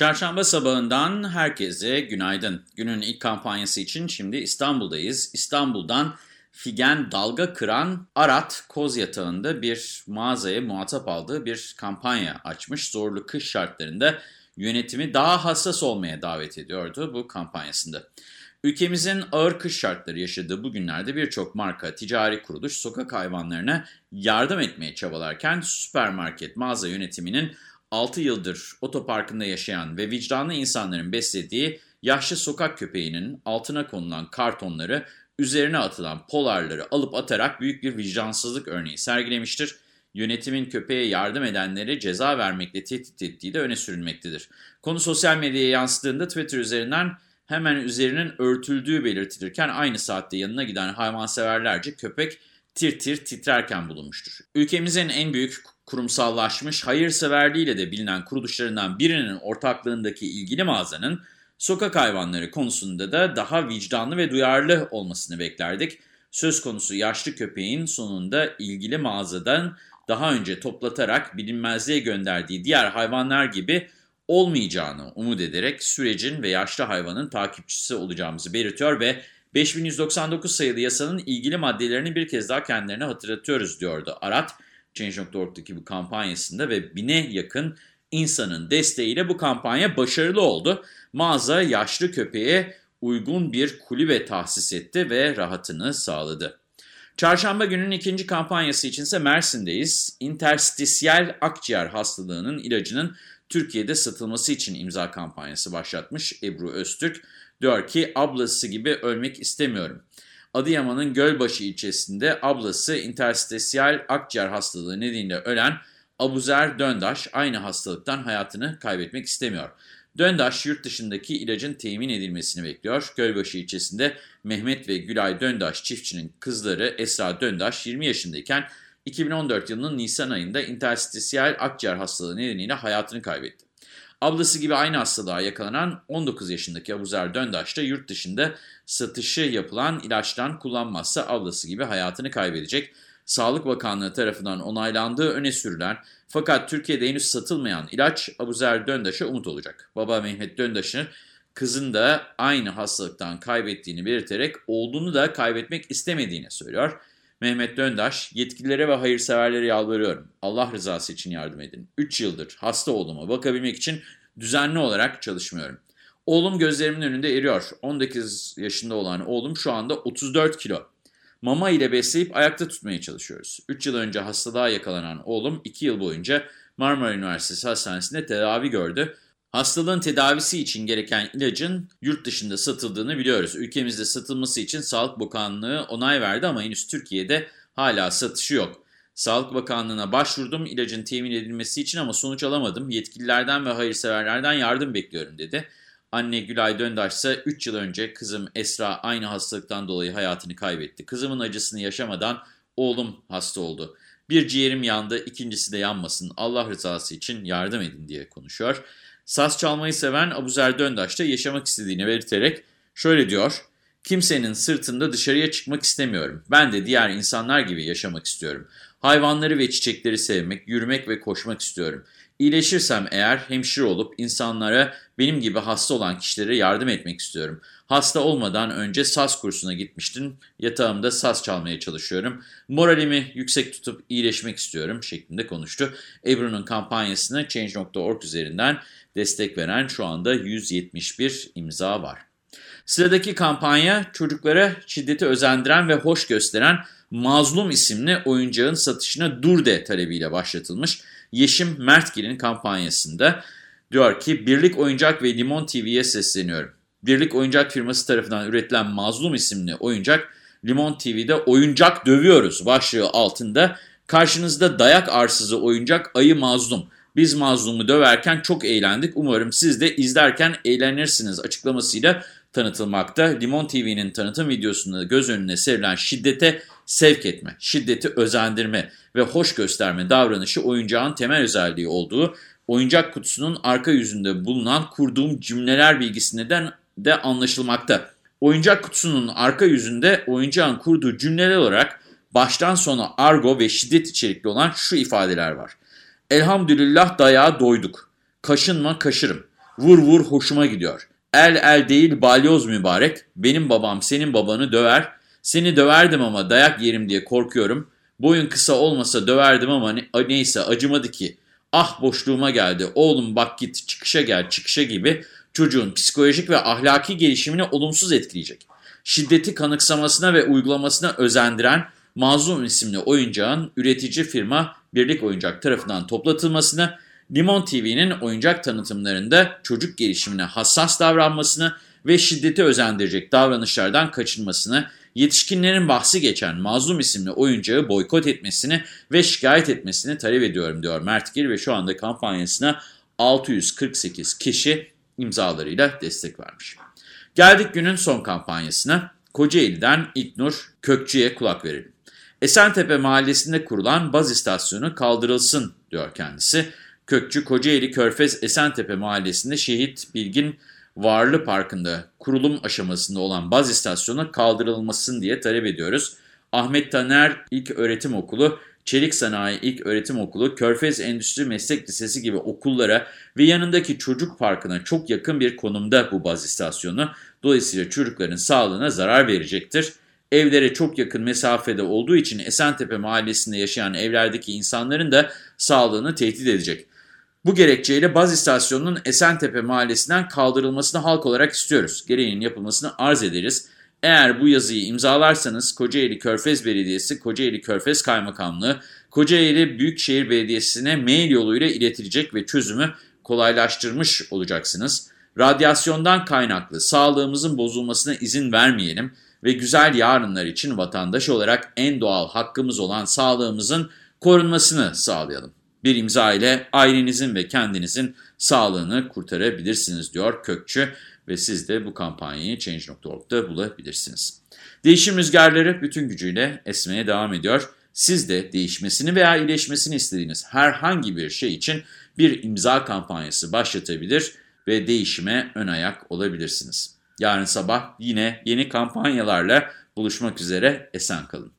Çarşamba sabahından herkese günaydın. Günün ilk kampanyası için şimdi İstanbul'dayız. İstanbul'dan Figen Dalga Kıran Arat Koz Yatağı'nda bir mağazaya muhatap aldığı bir kampanya açmış. Zorlu kış şartlarında yönetimi daha hassas olmaya davet ediyordu bu kampanyasında. Ülkemizin ağır kış şartları yaşadığı bu günlerde birçok marka, ticari kuruluş sokak hayvanlarına yardım etmeye çabalarken süpermarket mağaza yönetiminin 6 yıldır otoparkında yaşayan ve vicdanlı insanların beslediği yaşlı sokak köpeğinin altına konulan kartonları, üzerine atılan polarları alıp atarak büyük bir vicdansızlık örneği sergilemiştir. Yönetimin köpeğe yardım edenleri ceza vermekle tehdit ettiği de öne sürülmektedir. Konu sosyal medyaya yansıdığında Twitter üzerinden hemen üzerinin örtüldüğü belirtilirken aynı saatte yanına giden hayvanseverlerce köpek tir tir titrerken bulunmuştur. Ülkemizin en büyük kurumsallaşmış hayırseverliğiyle de bilinen kuruluşlarından birinin ortaklığındaki ilgili mağazanın sokak hayvanları konusunda da daha vicdanlı ve duyarlı olmasını beklerdik. Söz konusu yaşlı köpeğin sonunda ilgili mağazadan daha önce toplatarak bilinmezliğe gönderdiği diğer hayvanlar gibi olmayacağını umut ederek sürecin ve yaşlı hayvanın takipçisi olacağımızı belirtiyor ve 5199 sayılı yasanın ilgili maddelerini bir kez daha kendilerine hatırlatıyoruz diyordu Arat. Change.org'daki bu kampanyasında ve bine yakın insanın desteğiyle bu kampanya başarılı oldu. Mağaza yaşlı köpeğe uygun bir kulübe tahsis etti ve rahatını sağladı. Çarşamba günün ikinci kampanyası içinse Mersin'deyiz. Interstisyal akciğer hastalığının ilacının Türkiye'de satılması için imza kampanyası başlatmış Ebru Öztürk. Diyor ki ablası gibi ölmek istemiyorum. Adıyaman'ın Gölbaşı ilçesinde ablası interstisyal akciğer hastalığı nedeniyle ölen Abuzer Döndaş aynı hastalıktan hayatını kaybetmek istemiyor. Döndaş yurt dışındaki ilacın temin edilmesini bekliyor. Gölbaşı ilçesinde Mehmet ve Gülay Döndaş çiftçinin kızları Esra Döndaş 20 yaşındayken 2014 yılının Nisan ayında interstisyal akciğer hastalığı nedeniyle hayatını kaybetti. Ablası gibi aynı hastalığa yakalanan 19 yaşındaki Abuzer Döndaş da yurt dışında satışı yapılan ilaçtan kullanmazsa ablası gibi hayatını kaybedecek. Sağlık Bakanlığı tarafından onaylandığı öne sürülen fakat Türkiye'de henüz satılmayan ilaç Abuzer Döndaş'a umut olacak. Baba Mehmet Döndaş'ın kızın da aynı hastalıktan kaybettiğini belirterek olduğunu da kaybetmek istemediğini söylüyor. Mehmet Döndaş, yetkililere ve hayırseverlere yalvarıyorum. Allah rızası için yardım edin. 3 yıldır hasta oğluma bakabilmek için düzenli olarak çalışmıyorum. Oğlum gözlerimin önünde eriyor. 19 yaşında olan oğlum şu anda 34 kilo. Mama ile besleyip ayakta tutmaya çalışıyoruz. 3 yıl önce hastalığa yakalanan oğlum 2 yıl boyunca Marmara Üniversitesi Hastanesi'nde tedavi gördü. Hastalığın tedavisi için gereken ilacın yurt dışında satıldığını biliyoruz. Ülkemizde satılması için Sağlık Bakanlığı onay verdi ama henüz Türkiye'de hala satışı yok. Sağlık Bakanlığı'na başvurdum ilacın temin edilmesi için ama sonuç alamadım. Yetkililerden ve hayırseverlerden yardım bekliyorum dedi. Anne Gülay Döndaş ise 3 yıl önce kızım Esra aynı hastalıktan dolayı hayatını kaybetti. Kızımın acısını yaşamadan oğlum hasta oldu. Bir ciğerim yandı, ikincisi de yanmasın. Allah rızası için yardım edin diye konuşuyor. Saz çalmayı seven Abuzer Döndaş da yaşamak istediğini belirterek şöyle diyor. Kimsenin sırtında dışarıya çıkmak istemiyorum. Ben de diğer insanlar gibi yaşamak istiyorum. Hayvanları ve çiçekleri sevmek, yürümek ve koşmak istiyorum. İyileşirsem eğer hemşire olup insanlara benim gibi hasta olan kişilere yardım etmek istiyorum. Hasta olmadan önce saz kursuna gitmiştim. Yatağımda saz çalmaya çalışıyorum. Moralimi yüksek tutup iyileşmek istiyorum şeklinde konuştu. Ebru'nun kampanyasına Change.org üzerinden destek veren şu anda 171 imza var. Sıradaki kampanya çocuklara şiddeti özendiren ve hoş gösteren Mazlum isimli oyuncağın satışına dur de talebiyle başlatılmış. Yeşim Mertgil'in kampanyasında diyor ki Birlik Oyuncak ve Limon TV'ye sesleniyorum. Birlik Oyuncak firması tarafından üretilen Mazlum isimli oyuncak Limon TV'de oyuncak dövüyoruz başlığı altında karşınızda dayak arsızı oyuncak Ayı Mazlum Biz mazlumu döverken çok eğlendik. Umarım siz de izlerken eğlenirsiniz açıklamasıyla tanıtılmakta. Limon TV'nin tanıtım videosunda göz önüne serilen şiddete sevk etme, şiddeti özendirme ve hoş gösterme davranışı oyuncağın temel özelliği olduğu, oyuncak kutusunun arka yüzünde bulunan kurduğum cümleler bilgisinden de anlaşılmakta. Oyuncak kutusunun arka yüzünde oyuncağın kurduğu cümleler olarak baştan sona argo ve şiddet içerikli olan şu ifadeler var. Elhamdülillah dayağa doyduk. Kaşınma kaşırım. Vur vur hoşuma gidiyor. El el değil balyoz mübarek. Benim babam senin babanı döver. Seni döverdim ama dayak yerim diye korkuyorum. Boyun kısa olmasa döverdim ama ne, neyse acımadı ki. Ah boşluğuma geldi. Oğlum bak git çıkışa gel çıkışa gibi çocuğun psikolojik ve ahlaki gelişimini olumsuz etkileyecek. Şiddeti kanıksamasına ve uygulamasına özendiren Mazlum isimli oyuncağın üretici firma Birlik Oyuncak tarafından toplatılmasını, Limon TV'nin oyuncak tanıtımlarında çocuk gelişimine hassas davranmasını ve şiddeti özendirecek davranışlardan kaçınmasını, yetişkinlerin bahsi geçen Mazlum isimli oyuncağı boykot etmesini ve şikayet etmesini talep ediyorum diyor Mert Gil ve şu anda kampanyasına 648 kişi imzalarıyla destek vermiş. Geldik günün son kampanyasına. Kocaeli'den İknur Kökçü'ye kulak verelim. Esentepe mahallesinde kurulan baz istasyonu kaldırılsın diyor kendisi. Kökçü Kocaeli Körfez Esentepe mahallesinde Şehit Bilgin Varlı Parkı'nda kurulum aşamasında olan baz istasyonu kaldırılmasın diye talep ediyoruz. Ahmet Taner İlk Öğretim Okulu, Çelik Sanayi İlk Öğretim Okulu, Körfez Endüstri Meslek Lisesi gibi okullara ve yanındaki çocuk parkına çok yakın bir konumda bu baz istasyonu. Dolayısıyla çocukların sağlığına zarar verecektir evlere çok yakın mesafede olduğu için Esentepe mahallesinde yaşayan evlerdeki insanların da sağlığını tehdit edecek. Bu gerekçeyle baz istasyonunun Esentepe mahallesinden kaldırılmasını halk olarak istiyoruz. Gereğinin yapılmasını arz ederiz. Eğer bu yazıyı imzalarsanız Kocaeli Körfez Belediyesi, Kocaeli Körfez Kaymakamlığı, Kocaeli Büyükşehir Belediyesi'ne mail yoluyla iletilecek ve çözümü kolaylaştırmış olacaksınız. Radyasyondan kaynaklı sağlığımızın bozulmasına izin vermeyelim ve güzel yarınlar için vatandaş olarak en doğal hakkımız olan sağlığımızın korunmasını sağlayalım. Bir imza ile ailenizin ve kendinizin sağlığını kurtarabilirsiniz diyor Kökçü ve siz de bu kampanyayı Change.org'da bulabilirsiniz. Değişim rüzgarları bütün gücüyle esmeye devam ediyor. Siz de değişmesini veya iyileşmesini istediğiniz herhangi bir şey için bir imza kampanyası başlatabilir ve değişime ön ayak olabilirsiniz. Yarın sabah yine yeni kampanyalarla buluşmak üzere. Esen kalın.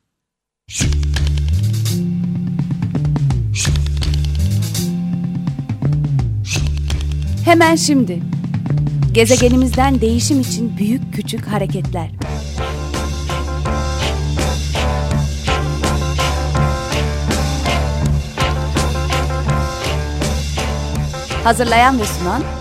Hemen şimdi. Gezegenimizden değişim için büyük küçük hareketler. Hazırlayan ve sunan